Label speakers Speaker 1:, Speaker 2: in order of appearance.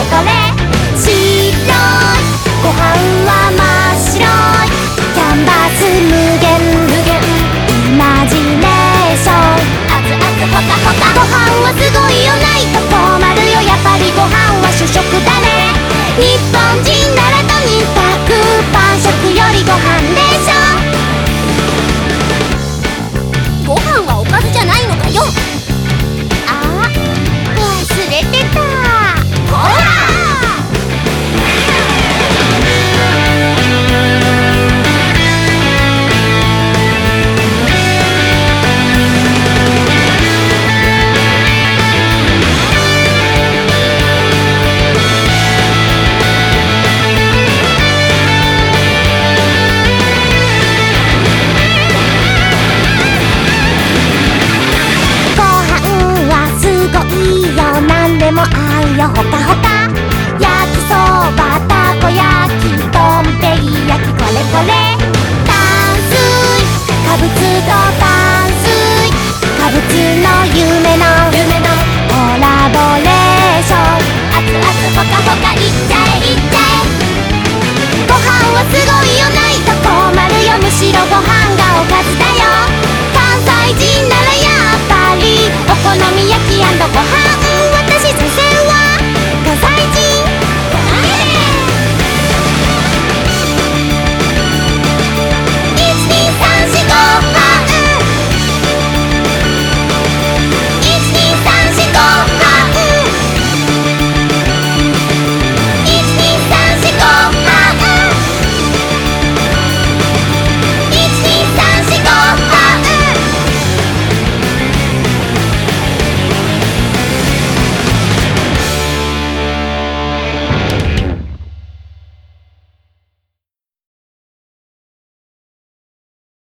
Speaker 1: れこれよほかほか」